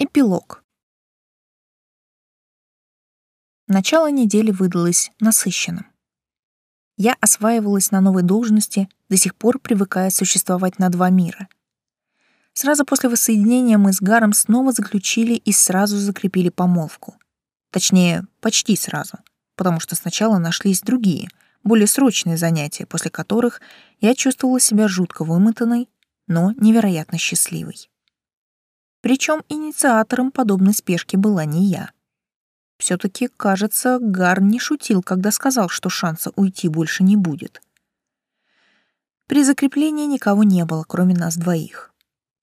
Эпилог. Начало недели выдалось насыщенным. Я осваивалась на новой должности, до сих пор привыкая существовать на два мира. Сразу после воссоединения мы с Гаром снова заключили и сразу закрепили помолвку. Точнее, почти сразу, потому что сначала нашлись другие, более срочные занятия, после которых я чувствовала себя жутко вымотанной, но невероятно счастливой. Причем инициатором подобной спешки была не я. Все-таки, кажется, Гар не шутил, когда сказал, что шанса уйти больше не будет. При закреплении никого не было, кроме нас двоих.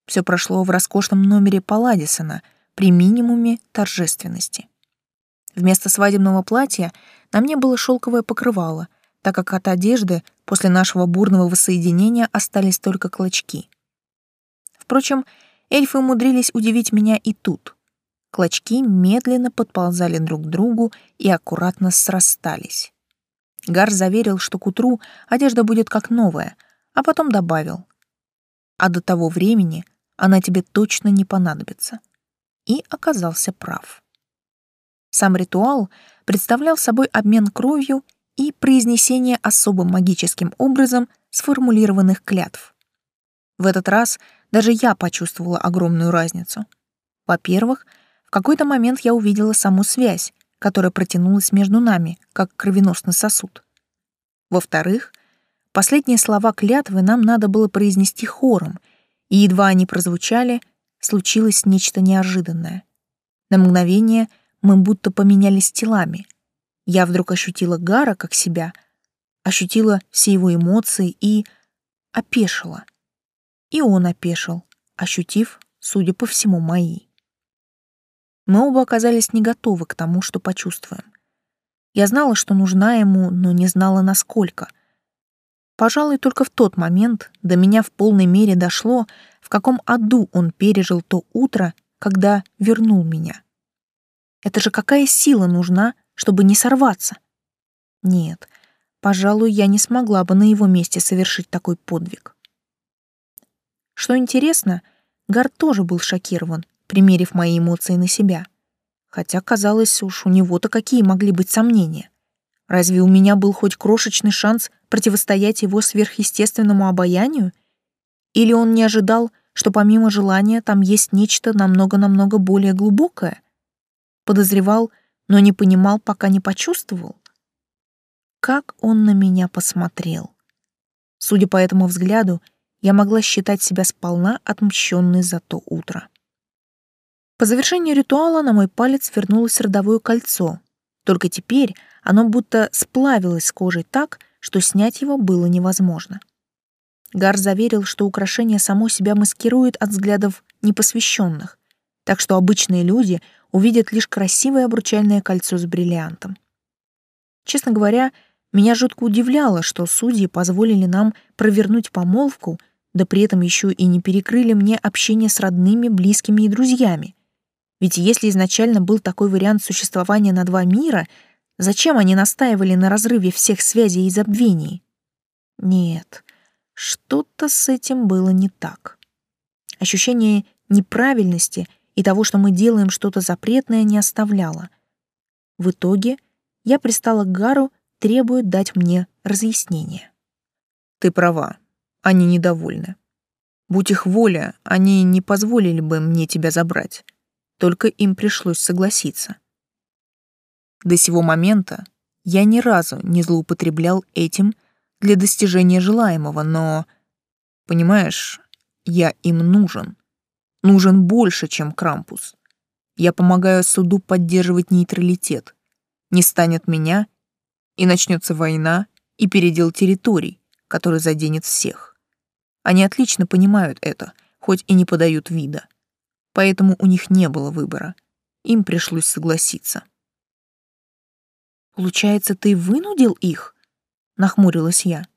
Все прошло в роскошном номере Палладисона при минимуме торжественности. Вместо свадебного платья на мне было шелковое покрывало, так как от одежды после нашего бурного воссоединения остались только клочки. Впрочем, эльфы умудрились удивить меня и тут. Клочки медленно подползали друг к другу и аккуратно срастались. Гар заверил, что к утру одежда будет как новая, а потом добавил. А до того времени она тебе точно не понадобится. И оказался прав. Сам ритуал представлял собой обмен кровью и произнесение особым магическим образом сформулированных клятв. В этот раз даже я почувствовала огромную разницу. Во-первых, в какой-то момент я увидела саму связь, которая протянулась между нами, как кровеносный сосуд. Во-вторых, последние слова клятвы нам надо было произнести хором, и едва они прозвучали, случилось нечто неожиданное. На мгновение мы будто поменялись телами. Я вдруг ощутила Гара как себя, ощутила все его эмоции и опешила — и он опешил, ощутив, судя по всему, мои. Мы оба оказались не готовы к тому, что почувствуем. Я знала, что нужна ему, но не знала, насколько. Пожалуй, только в тот момент до меня в полной мере дошло, в каком аду он пережил то утро, когда вернул меня. Это же какая сила нужна, чтобы не сорваться? Нет, пожалуй, я не смогла бы на его месте совершить такой подвиг. Что интересно, Гар тоже был шокирован, примерив мои эмоции на себя. Хотя, казалось, уж у него-то какие могли быть сомнения. Разве у меня был хоть крошечный шанс противостоять его сверхъестественному обаянию? Или он не ожидал, что помимо желания там есть нечто намного-намного более глубокое? Подозревал, но не понимал, пока не почувствовал? Как он на меня посмотрел? Судя по этому взгляду, я могла считать себя сполна отмщенной за то утро. По завершению ритуала на мой палец вернулось родовое кольцо, только теперь оно будто сплавилось с кожей так, что снять его было невозможно. Гар заверил, что украшение само себя маскирует от взглядов непосвященных, так что обычные люди увидят лишь красивое обручальное кольцо с бриллиантом. Честно говоря, меня жутко удивляло, что судьи позволили нам провернуть помолвку да при этом еще и не перекрыли мне общение с родными, близкими и друзьями. Ведь если изначально был такой вариант существования на два мира, зачем они настаивали на разрыве всех связей и забвений? Нет, что-то с этим было не так. Ощущение неправильности и того, что мы делаем что-то запретное, не оставляло. В итоге я пристала к Гару, требуя дать мне разъяснение. «Ты права», они недовольны. Будь их воля, они не позволили бы мне тебя забрать. Только им пришлось согласиться. До сего момента я ни разу не злоупотреблял этим для достижения желаемого, но, понимаешь, я им нужен. Нужен больше, чем Крампус. Я помогаю суду поддерживать нейтралитет. Не станет меня, и начнется война и передел территорий, который заденет всех. Они отлично понимают это, хоть и не подают вида. Поэтому у них не было выбора. Им пришлось согласиться. «Получается, ты вынудил их?» — нахмурилась я.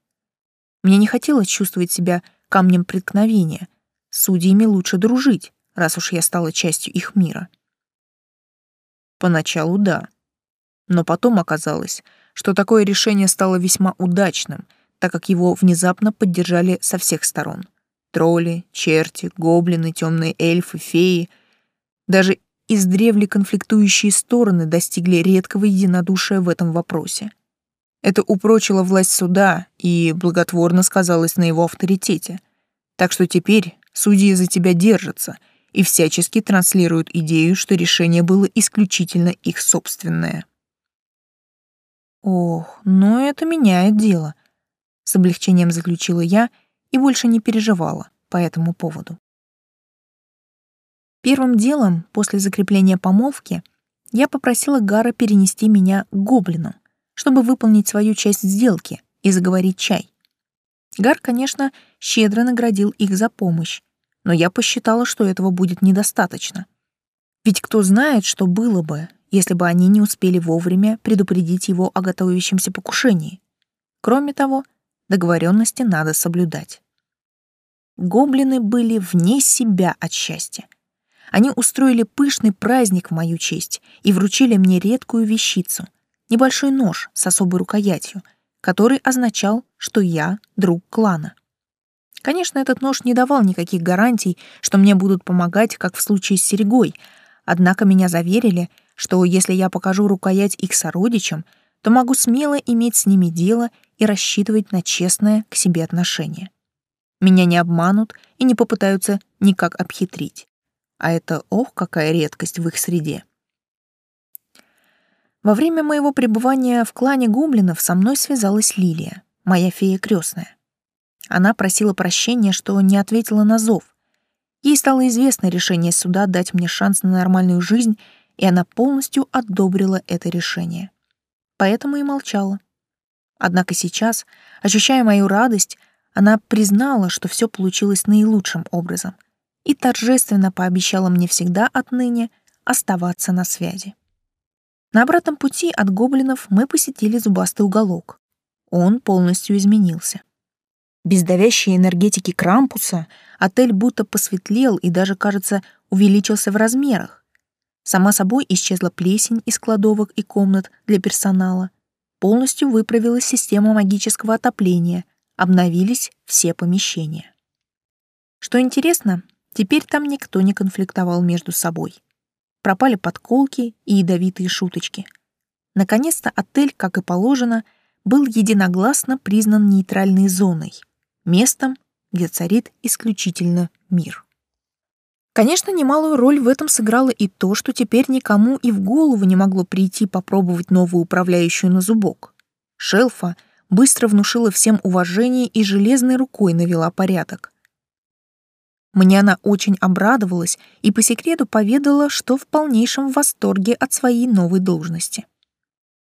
Мне не хотелось чувствовать себя камнем преткновения. С судьями лучше дружить, раз уж я стала частью их мира. Поначалу да. Но потом оказалось, что такое решение стало весьма удачным — так как его внезапно поддержали со всех сторон. Тролли, черти, гоблины, темные эльфы, феи. Даже издревле конфликтующие стороны достигли редкого единодушия в этом вопросе. Это упрочило власть суда и благотворно сказалось на его авторитете. Так что теперь судьи за тебя держатся и всячески транслируют идею, что решение было исключительно их собственное. Ох, но это меняет дело, с облегчением заключила я и больше не переживала по этому поводу. Первым делом, после закрепления помолвки, я попросила Гара перенести меня к гоблину, чтобы выполнить свою часть сделки и заговорить чай. Гар, конечно, щедро наградил их за помощь, но я посчитала, что этого будет недостаточно. Ведь кто знает, что было бы, если бы они не успели вовремя предупредить его о готовящемся покушении. Кроме того, договоренности надо соблюдать. Гоблины были вне себя от счастья. Они устроили пышный праздник в мою честь и вручили мне редкую вещицу — небольшой нож с особой рукоятью, который означал, что я друг клана. Конечно, этот нож не давал никаких гарантий, что мне будут помогать, как в случае с серегой, однако меня заверили, что если я покажу рукоять их сородичам, то могу смело иметь с ними дело и рассчитывать на честное к себе отношение. Меня не обманут и не попытаются никак обхитрить а это ох, какая редкость в их среде. Во время моего пребывания в клане гоблинов со мной связалась Лилия, моя фея крестная. Она просила прощения, что не ответила на зов. Ей стало известно решение суда дать мне шанс на нормальную жизнь, и она полностью одобрила это решение. Поэтому и молчала. Однако сейчас, ощущая мою радость, она признала, что все получилось наилучшим образом — и торжественно пообещала мне всегда отныне оставаться на связи. На обратном пути от гоблинов мы посетили зубастый уголок. Он полностью изменился. Без давящей энергетики Крампуса отель будто посветлел и даже, кажется, увеличился в размерах. Сама собой исчезла плесень из кладовок и комнат для персонала. Полностью выправилась система магического отопления, обновились все помещения. Что интересно, Теперь там никто не конфликтовал между собой. Пропали подколки и ядовитые шуточки. Наконец-то отель, как и положено, был единогласно признан нейтральной зоной, местом, где царит исключительно мир. Конечно, немалую роль в этом сыграло и то, что теперь никому и в голову не могло прийти попробовать новую управляющую на зубок. Шелфа быстро внушила всем уважение и железной рукой навела порядок. Мне она очень обрадовалась и по секрету поведала, что в полнейшем восторге от своей новой должности.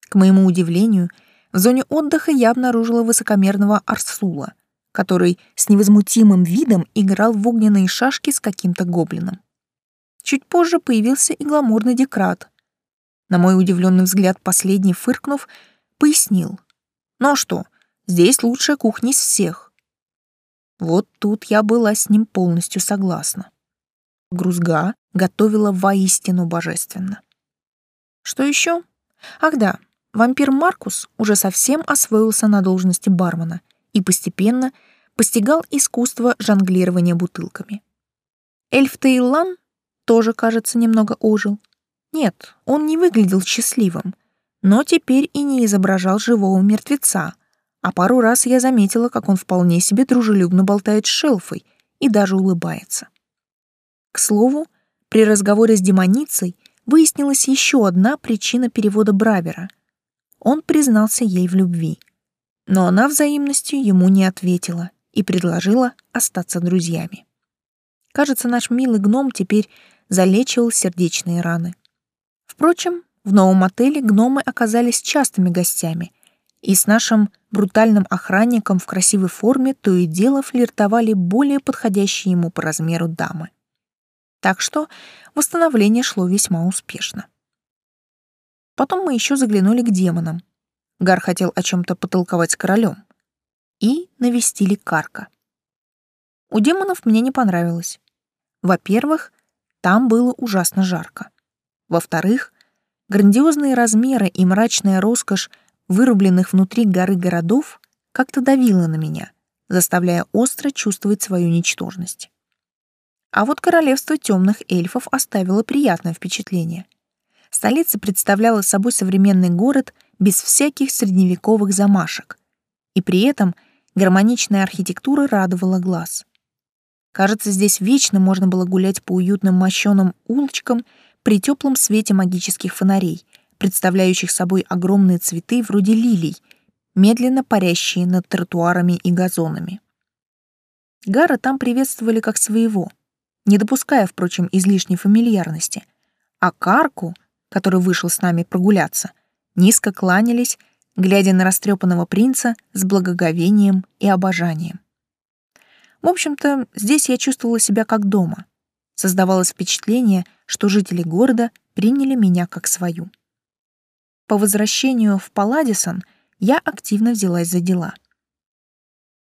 К моему удивлению, в зоне отдыха я обнаружила высокомерного Арсула, который с невозмутимым видом играл в огненные шашки с каким-то гоблином. Чуть позже появился и гламурный декрат. На мой удивленный взгляд, последний, фыркнув, пояснил. «Ну а что, здесь лучшая кухня из всех. Вот тут я была с ним полностью согласна. Грузга готовила воистину божественно. Что еще? Ах да, вампир Маркус уже совсем освоился на должности бармена и постепенно постигал искусство жонглирования бутылками. Эльф Тейлан тоже, кажется, немного ожил. Нет, он не выглядел счастливым, но теперь и не изображал живого мертвеца, а пару раз я заметила, как он вполне себе дружелюбно болтает с шелфой и даже улыбается. К слову, при разговоре с демоницей выяснилась еще одна причина перевода Бравера. Он признался ей в любви, но она взаимностью ему не ответила и предложила остаться друзьями. Кажется, наш милый гном теперь залечивал сердечные раны. Впрочем, в новом отеле гномы оказались частыми гостями — и с нашим брутальным охранником в красивой форме то и дело флиртовали более подходящие ему по размеру дамы. Так что восстановление шло весьма успешно. Потом мы еще заглянули к демонам. Гар хотел о чем-то потолковать с королем. И навестили Карка. У демонов мне не понравилось. Во-первых, там было ужасно жарко. Во-вторых, грандиозные размеры и мрачная роскошь вырубленных внутри горы городов, как-то давило на меня, заставляя остро чувствовать свою ничтожность. А вот королевство темных эльфов оставило приятное впечатление. Столица представляла собой современный город без всяких средневековых замашек. И при этом гармоничная архитектура радовала глаз. Кажется, здесь вечно можно было гулять по уютным мощеным улочкам при теплом свете магических фонарей, представляющих собой огромные цветы вроде лилий, медленно парящие над тротуарами и газонами. Гара там приветствовали как своего, не допуская, впрочем, излишней фамильярности, а Карку, который вышел с нами прогуляться, низко кланялись, глядя на растрепанного принца с благоговением и обожанием. В общем-то, здесь я чувствовала себя как дома. Создавалось впечатление, что жители города приняли меня как свою. По возвращению в Палладисон я активно взялась за дела.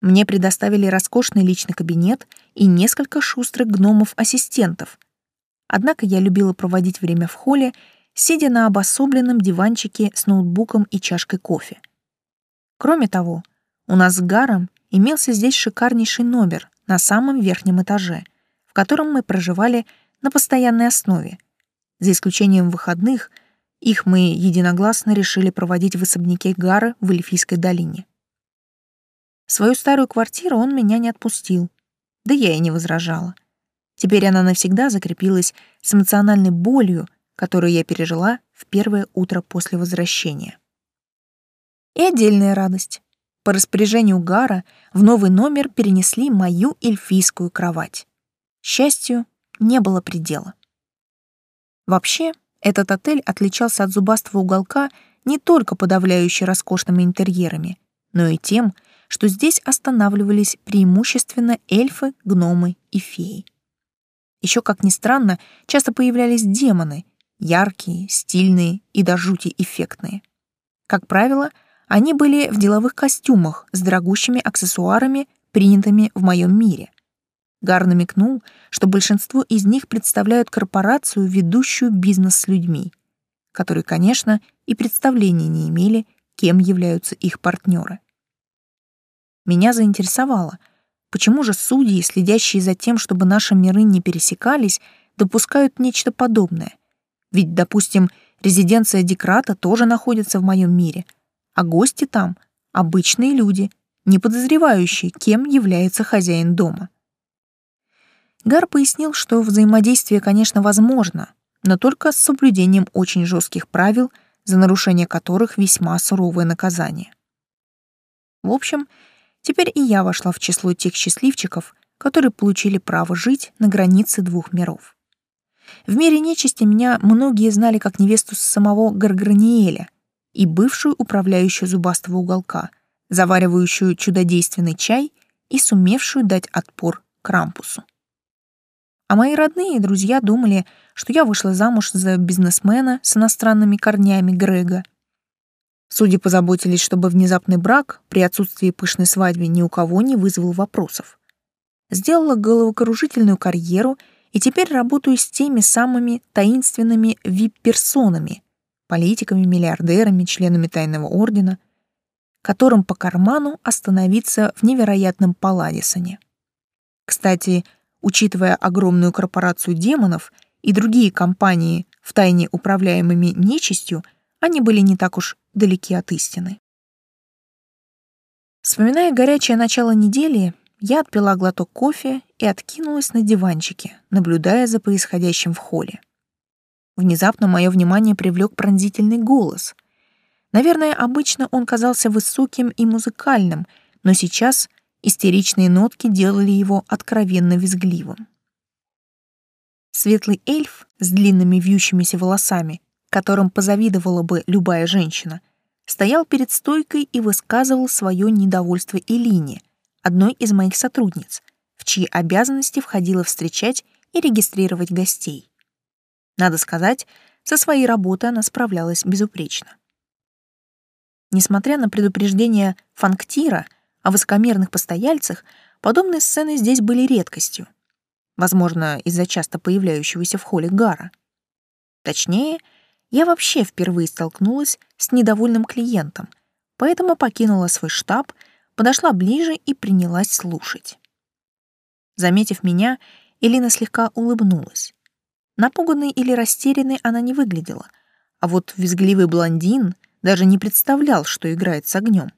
Мне предоставили роскошный личный кабинет и несколько шустрых гномов-ассистентов. Однако я любила проводить время в холле, сидя на обособленном диванчике с ноутбуком и чашкой кофе. Кроме того, у нас с Гаром имелся здесь шикарнейший номер, на самом верхнем этаже, в котором мы проживали на постоянной основе. За исключением выходных, их мы единогласно решили проводить в особняке Гара в Эльфийской долине. Свою старую квартиру он меня не отпустил, да я и не возражала. Теперь она навсегда закрепилась с эмоциональной болью, которую я пережила в первое утро после возвращения. И отдельная радость. По распоряжению Гара в новый номер перенесли мою эльфийскую кровать. Счастью, не было предела. Вообще, этот отель отличался от зубастого уголка не только подавляюще роскошными интерьерами, но и тем, что здесь останавливались преимущественно эльфы, гномы и феи. Еще, как ни странно, часто появлялись демоны, яркие, стильные и до жути эффектные. Как правило, они были в деловых костюмах с дорогущими аксессуарами, принятыми в моем мире. Гар намекнул, что большинство из них представляют корпорацию, ведущую бизнес с людьми, которые, конечно, и представления не имели, кем являются их партнеры. Меня заинтересовало, почему же судьи, следящие за тем, чтобы наши миры не пересекались, допускают нечто подобное. Ведь, допустим, резиденция Декрата тоже находится в моем мире, а гости там — обычные люди, не подозревающие, кем является хозяин дома. Гар пояснил, что взаимодействие, конечно, возможно, но только с соблюдением очень жестких правил, за нарушение которых весьма суровое наказание. В общем, теперь и я вошла в число тех счастливчиков, которые получили право жить на границе двух миров. В мире нечисти меня многие знали как невесту самого Гарграниэля, и бывшую управляющую зубастого уголка, заваривающую чудодейственный чай и сумевшую дать отпор Крампусу. А мои родные и друзья думали, что я вышла замуж за бизнесмена с иностранными корнями Грега. Судя позаботились, чтобы внезапный брак при отсутствии пышной свадьбы ни у кого не вызвал вопросов. Сделала головокружительную карьеру и теперь работаю с теми самыми таинственными вип-персонами, политиками, миллиардерами, членами тайного ордена, которым по карману остановиться в невероятном Палладисоне. Кстати, учитывая огромную корпорацию демонов и другие компании, втайне управляемыми нечистью, они были не так уж далеки от истины. Вспоминая горячее начало недели, я отпила глоток кофе и откинулась на диванчике, наблюдая за происходящим в холле. Внезапно мое внимание привлек пронзительный голос. Наверное, обычно он казался высоким и музыкальным, но сейчас истеричные нотки делали его откровенно визгливым. Светлый эльф с длинными вьющимися волосами, которым позавидовала бы любая женщина, стоял перед стойкой и высказывал свое недовольство Элине, одной из моих сотрудниц, в чьи обязанности входило встречать и регистрировать гостей. Надо сказать, со своей работой она справлялась безупречно. Несмотря на предупреждение Фанктира о высокомерных постояльцах, подобные сцены здесь были редкостью. Возможно, из-за часто появляющегося в холле Гара. Точнее, я вообще впервые столкнулась с недовольным клиентом, поэтому покинула свой штаб, подошла ближе и принялась слушать. Заметив меня, Элина слегка улыбнулась. Напуганной или растерянной она не выглядела, а вот визгливый блондин даже не представлял, что играет с огнем.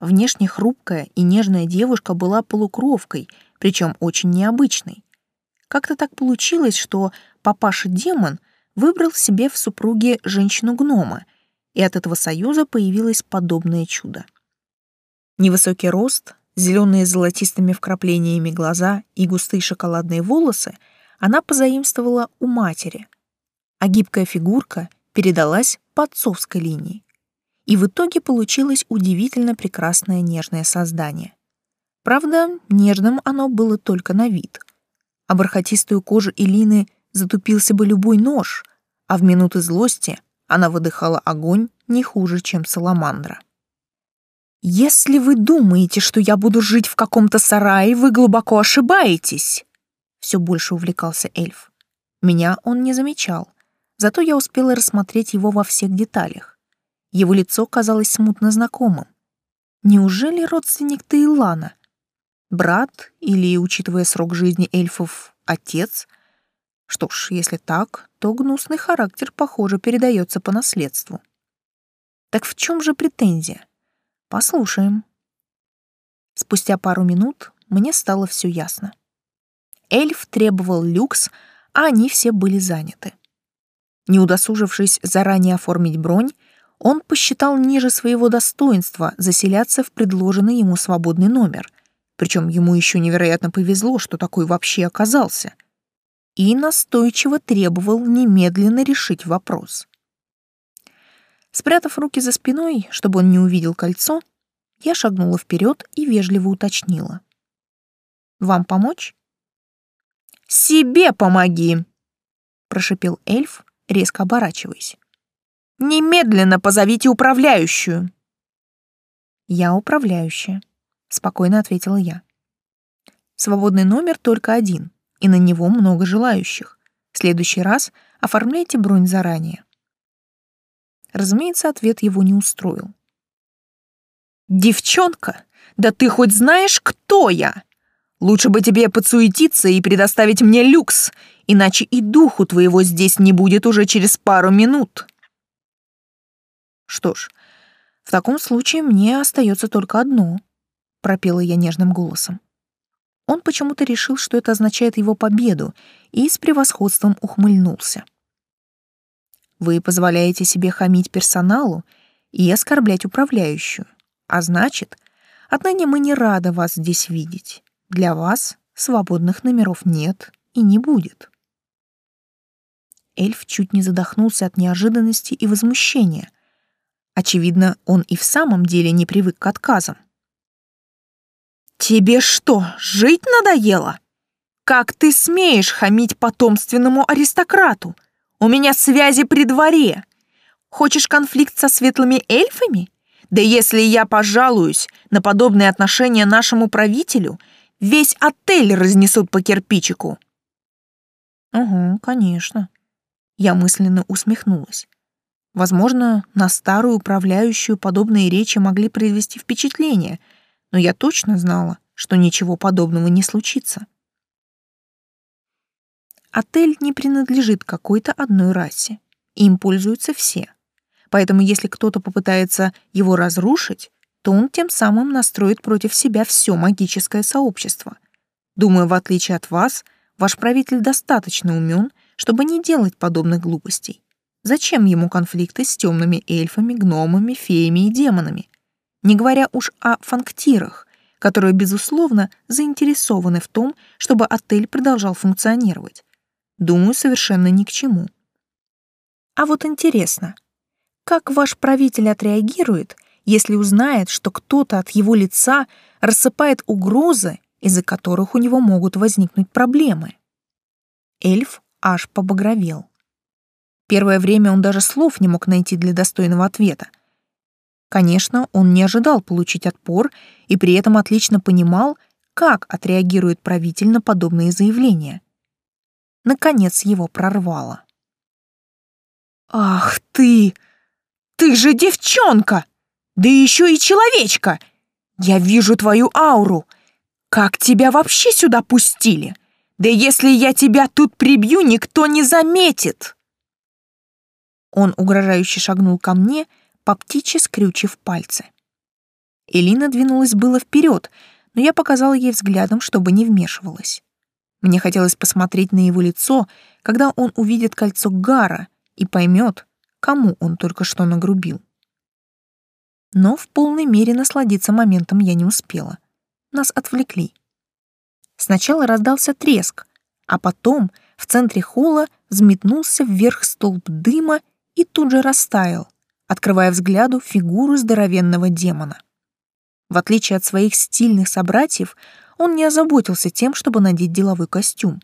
Внешне хрупкая и нежная девушка была полукровкой, причем очень необычной. Как-то так получилось, что папаша-демон выбрал себе в супруге женщину-гнома, и от этого союза появилось подобное чудо. Невысокий рост, зеленые с золотистыми вкраплениями глаза и густые шоколадные волосы она позаимствовала у матери, а гибкая фигурка передалась по отцовской линии. И в итоге получилось удивительно прекрасное нежное создание. Правда, нежным оно было только на вид. А бархатистую кожу Элины затупился бы любой нож, а в минуты злости она выдыхала огонь не хуже, чем саламандра. «Если вы думаете, что я буду жить в каком-то сарае, вы глубоко ошибаетесь!» Все больше увлекался эльф. Меня он не замечал, зато я успела рассмотреть его во всех деталях. Его лицо казалось смутно знакомым. Неужели родственник Таилана? Брат или, учитывая срок жизни эльфов, отец? Что ж, если так, то гнусный характер, похоже, передается по наследству. Так в чем же претензия? Послушаем. Спустя пару минут мне стало все ясно. Эльф требовал люкс, а они все были заняты. Не удосужившись заранее оформить бронь, он посчитал ниже своего достоинства заселяться в предложенный ему свободный номер, причем ему еще невероятно повезло, что такой вообще оказался, и настойчиво требовал немедленно решить вопрос. Спрятав руки за спиной, чтобы он не увидел кольцо, я шагнула вперед и вежливо уточнила. «Вам помочь?» «Себе помоги!» — прошипел эльф, резко оборачиваясь. «Немедленно позовите управляющую!» «Я управляющая», — спокойно ответила я. «Свободный номер только один, и на него много желающих. В следующий раз оформляйте бронь заранее». Разумеется, ответ его не устроил. «Девчонка, да ты хоть знаешь, кто я? Лучше бы тебе подсуетиться и предоставить мне люкс, иначе и духу твоего здесь не будет уже через пару минут». «Что ж, в таком случае мне остается только одно», — пропела я нежным голосом. Он почему-то решил, что это означает его победу, и с превосходством ухмыльнулся. Вы позволяете себе хамить персоналу и оскорблять управляющую. А значит, отныне мы не рады вас здесь видеть. Для вас свободных номеров нет и не будет. Эльф чуть не задохнулся от неожиданности и возмущения. Очевидно, он и в самом деле не привык к отказам. «Тебе что, жить надоело? Как ты смеешь хамить потомственному аристократу? У меня связи при дворе. Хочешь конфликт со светлыми эльфами? Да если я пожалуюсь на подобные отношения нашему правителю, весь отель разнесут по кирпичику. Угу, конечно. Я мысленно усмехнулась. Возможно, на старую управляющую подобные речи могли произвести впечатление, но я точно знала, что ничего подобного не случится. Отель не принадлежит какой-то одной расе. Им пользуются все. Поэтому если кто-то попытается его разрушить, то он тем самым настроит против себя все магическое сообщество. Думаю, в отличие от вас, ваш правитель достаточно умен, чтобы не делать подобных глупостей. Зачем ему конфликты с темными эльфами, гномами, феями и демонами? Не говоря уж о фанктирах, которые, безусловно, заинтересованы в том, чтобы отель продолжал функционировать думаю, совершенно ни к чему. А вот интересно, как ваш правитель отреагирует, если узнает, что кто-то от его лица рассыпает угрозы, из-за которых у него могут возникнуть проблемы? Эльф аж побагровел. Первое время он даже слов не мог найти для достойного ответа. Конечно, он не ожидал получить отпор и при этом отлично понимал, как отреагирует правитель на подобные заявления наконец его прорвало. «Ах ты! Ты же девчонка! Да еще и человечка! Я вижу твою ауру! Как тебя вообще сюда пустили? Да если я тебя тут прибью, никто не заметит!» Он угрожающе шагнул ко мне, по птичьи скрючив пальцы. Элина двинулась было вперед, но я показала ей взглядом, чтобы не вмешивалась. Мне хотелось посмотреть на его лицо, когда он увидит кольцо Гара и поймет, кому он только что нагрубил. Но в полной мере насладиться моментом я не успела. Нас отвлекли. Сначала раздался треск, а потом в центре холла взметнулся вверх столб дыма и тут же растаял, открывая взгляду фигуру здоровенного демона. В отличие от своих стильных собратьев, он не озаботился тем, чтобы надеть деловой костюм.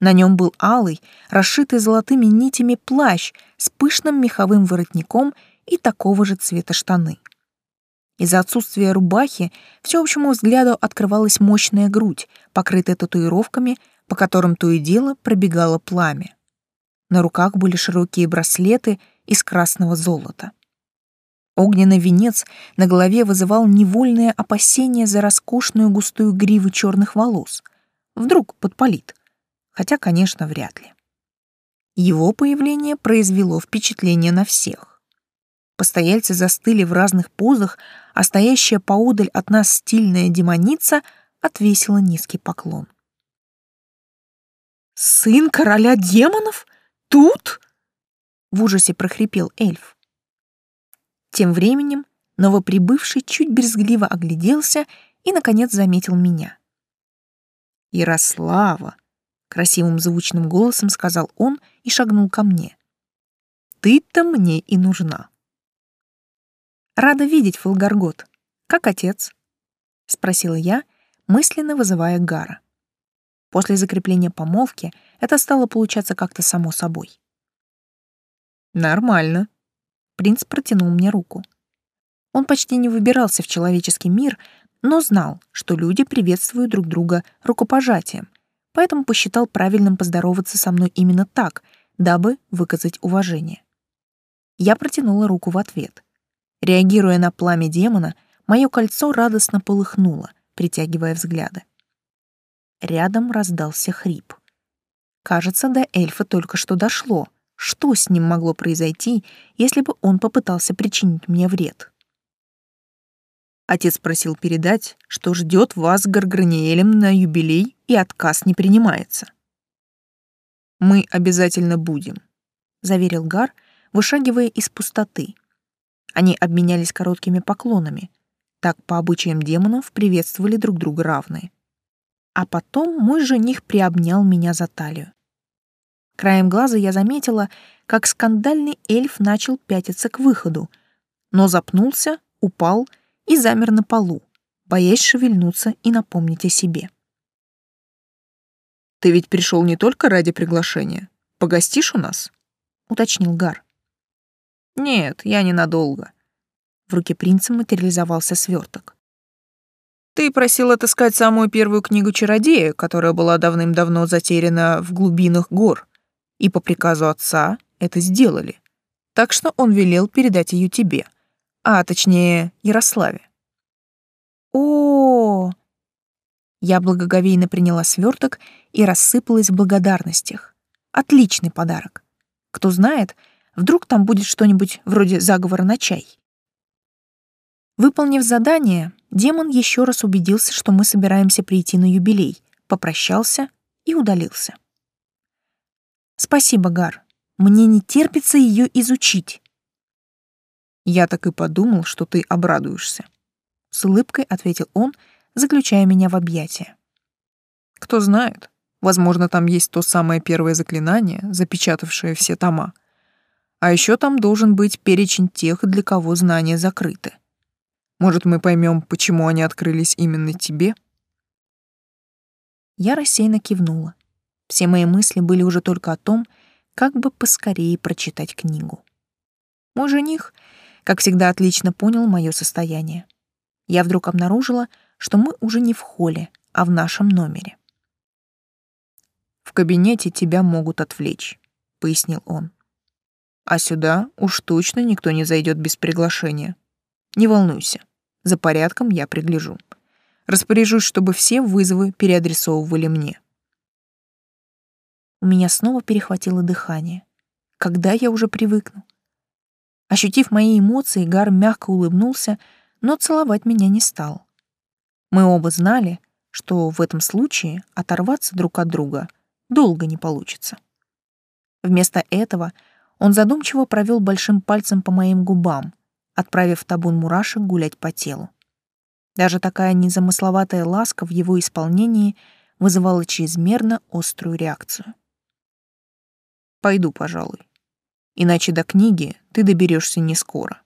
На нем был алый, расшитый золотыми нитями плащ с пышным меховым воротником и такого же цвета штаны. Из-за отсутствия рубахи всеобщему взгляду открывалась мощная грудь, покрытая татуировками, по которым то и дело пробегало пламя. На руках были широкие браслеты из красного золота. Огненный венец на голове вызывал невольное опасение за роскошную густую гриву черных волос. Вдруг подпалит. Хотя, конечно, вряд ли. Его появление произвело впечатление на всех. Постояльцы застыли в разных позах, а стоящая поодаль от нас стильная демоница отвесила низкий поклон. «Сын короля демонов? Тут?» — в ужасе прохрипел эльф. Тем временем новоприбывший чуть брезгливо огляделся и, наконец, заметил меня. «Ярослава!» — красивым звучным голосом сказал он и шагнул ко мне. «Ты-то мне и нужна!» «Рада видеть, Фолгаргот. Как отец?» — спросила я, мысленно вызывая Гара. После закрепления помолвки это стало получаться как-то само собой. «Нормально», — принц протянул мне руку. Он почти не выбирался в человеческий мир, но знал, что люди приветствуют друг друга рукопожатием, поэтому посчитал правильным поздороваться со мной именно так, дабы выказать уважение. Я протянула руку в ответ. Реагируя на пламя демона, мое кольцо радостно полыхнуло, притягивая взгляды. Рядом раздался хрип. Кажется, до эльфа только что дошло, что с ним могло произойти, если бы он попытался причинить мне вред. Отец просил передать, что ждет вас Гарграниэлем на юбилей и отказ не принимается. «Мы обязательно будем», — заверил Гар, вышагивая из пустоты, они обменялись короткими поклонами. Так по обычаям демонов приветствовали друг друга равные. А потом мой жених приобнял меня за талию. Краем глаза я заметила, как скандальный эльф начал пятиться к выходу, но запнулся, упал и замер на полу, боясь шевельнуться и напомнить о себе. «Ты ведь пришел не только ради приглашения. Погостишь у нас?» — уточнил Гар. «Нет, я ненадолго». В руке принца материализовался сверток. «Ты просил отыскать самую первую книгу чародея, которая была давным-давно затеряна в глубинах гор, и по приказу отца это сделали. Так что он велел передать ее тебе, а точнее Ярославе». О, Я благоговейно приняла сверток и рассыпалась в благодарностях. Отличный подарок. Кто знает, Вдруг там будет что-нибудь вроде заговора на чай. Выполнив задание, демон еще раз убедился, что мы собираемся прийти на юбилей, попрощался и удалился. «Спасибо, Гар. Мне не терпится ее изучить». «Я так и подумал, что ты обрадуешься», — с улыбкой ответил он, заключая меня в объятия. «Кто знает, возможно, там есть то самое первое заклинание, запечатавшее все тома, а еще там должен быть перечень тех, для кого знания закрыты. Может, мы поймем, почему они открылись именно тебе? Я рассеянно кивнула. Все мои мысли были уже только о том, как бы поскорее прочитать книгу. Мой жених, как всегда, отлично понял мое состояние. Я вдруг обнаружила, что мы уже не в холле, а в нашем номере. «В кабинете тебя могут отвлечь», — пояснил он. А сюда уж точно никто не зайдет без приглашения. Не волнуйся, за порядком я пригляжу. Распоряжусь, чтобы все вызовы переадресовывали мне. У меня снова перехватило дыхание. Когда я уже привыкну? Ощутив мои эмоции, Гар мягко улыбнулся, но целовать меня не стал. Мы оба знали, что в этом случае оторваться друг от друга долго не получится. Вместо этого он задумчиво провел большим пальцем по моим губам, отправив табун мурашек гулять по телу. Даже такая незамысловатая ласка в его исполнении вызывала чрезмерно острую реакцию. «Пойду, пожалуй. Иначе до книги ты доберешься не скоро.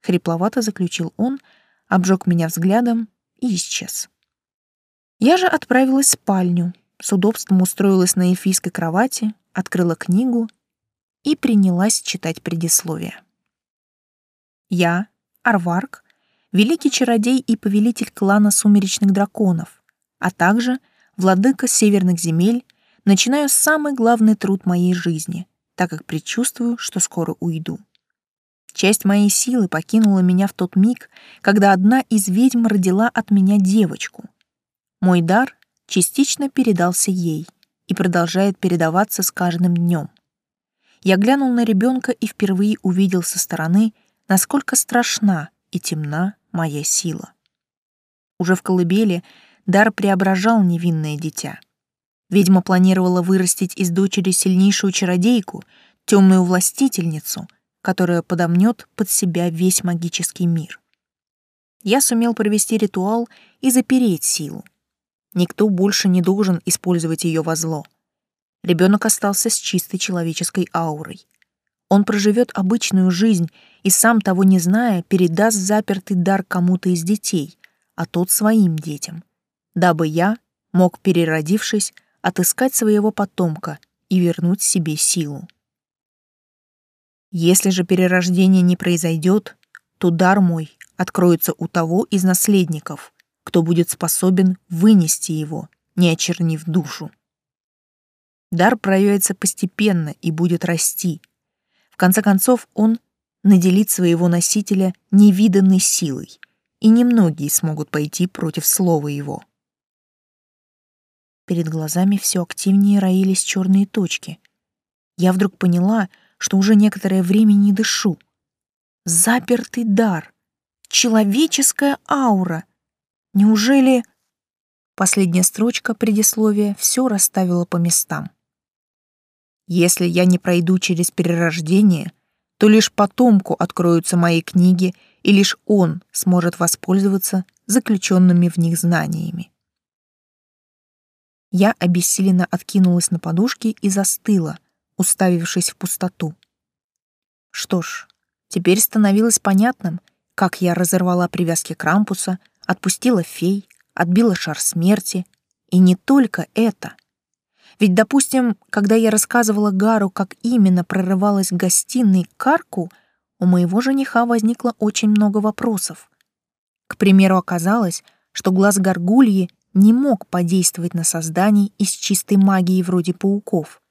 Хрипловато заключил он, обжег меня взглядом и исчез. Я же отправилась в спальню, с удобством устроилась на эльфийской кровати, открыла книгу и принялась читать предисловие. Я, Арварк, великий чародей и повелитель клана сумеречных драконов, а также владыка северных земель, начинаю самый главный труд моей жизни, так как предчувствую, что скоро уйду. Часть моей силы покинула меня в тот миг, когда одна из ведьм родила от меня девочку. Мой дар частично передался ей и продолжает передаваться с каждым днем. Я глянул на ребенка и впервые увидел со стороны, насколько страшна и темна моя сила. Уже в колыбели дар преображал невинное дитя. Ведьма планировала вырастить из дочери сильнейшую чародейку, темную властительницу, которая подомнет под себя весь магический мир. Я сумел провести ритуал и запереть силу. Никто больше не должен использовать ее во зло. Ребенок остался с чистой человеческой аурой. Он проживет обычную жизнь и, сам того не зная, передаст запертый дар кому-то из детей, а тот своим детям, дабы я мог, переродившись, отыскать своего потомка и вернуть себе силу. Если же перерождение не произойдет, то дар мой откроется у того из наследников, кто будет способен вынести его, не очернив душу. Дар проявится постепенно и будет расти. В конце концов, он наделит своего носителя невиданной силой, и немногие смогут пойти против слова его. Перед глазами все активнее роились черные точки. Я вдруг поняла, что уже некоторое время не дышу. Запертый дар, человеческая аура. Неужели... Последняя строчка предисловия все расставила по местам. Если я не пройду через перерождение, то лишь потомку откроются мои книги, и лишь он сможет воспользоваться заключенными в них знаниями. Я обессиленно откинулась на подушки и застыла, уставившись в пустоту. Что ж, теперь становилось понятным, как я разорвала привязки Крампуса, отпустила фей, отбила шар смерти. И не только это. Ведь, допустим, когда я рассказывала Гару, как именно прорывалась в гостиной к арку, у моего жениха возникло очень много вопросов. К примеру, оказалось, что глаз горгульи не мог подействовать на создание из чистой магии вроде пауков,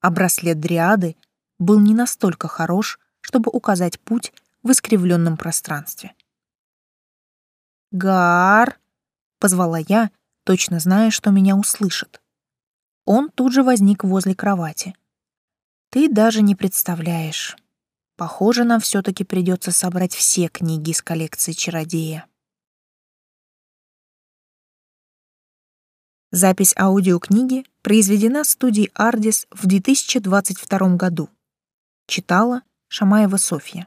а браслет дриады был не настолько хорош, чтобы указать путь в искривленном пространстве. «Гар!» — позвала я, точно зная, что меня услышат. Он тут же возник возле кровати. «Ты даже не представляешь. Похоже, нам все таки придется собрать все книги из коллекции чародея». Запись аудиокниги произведена студией «Ардис» в 2022 году. Читала Шамаева Софья.